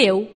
eu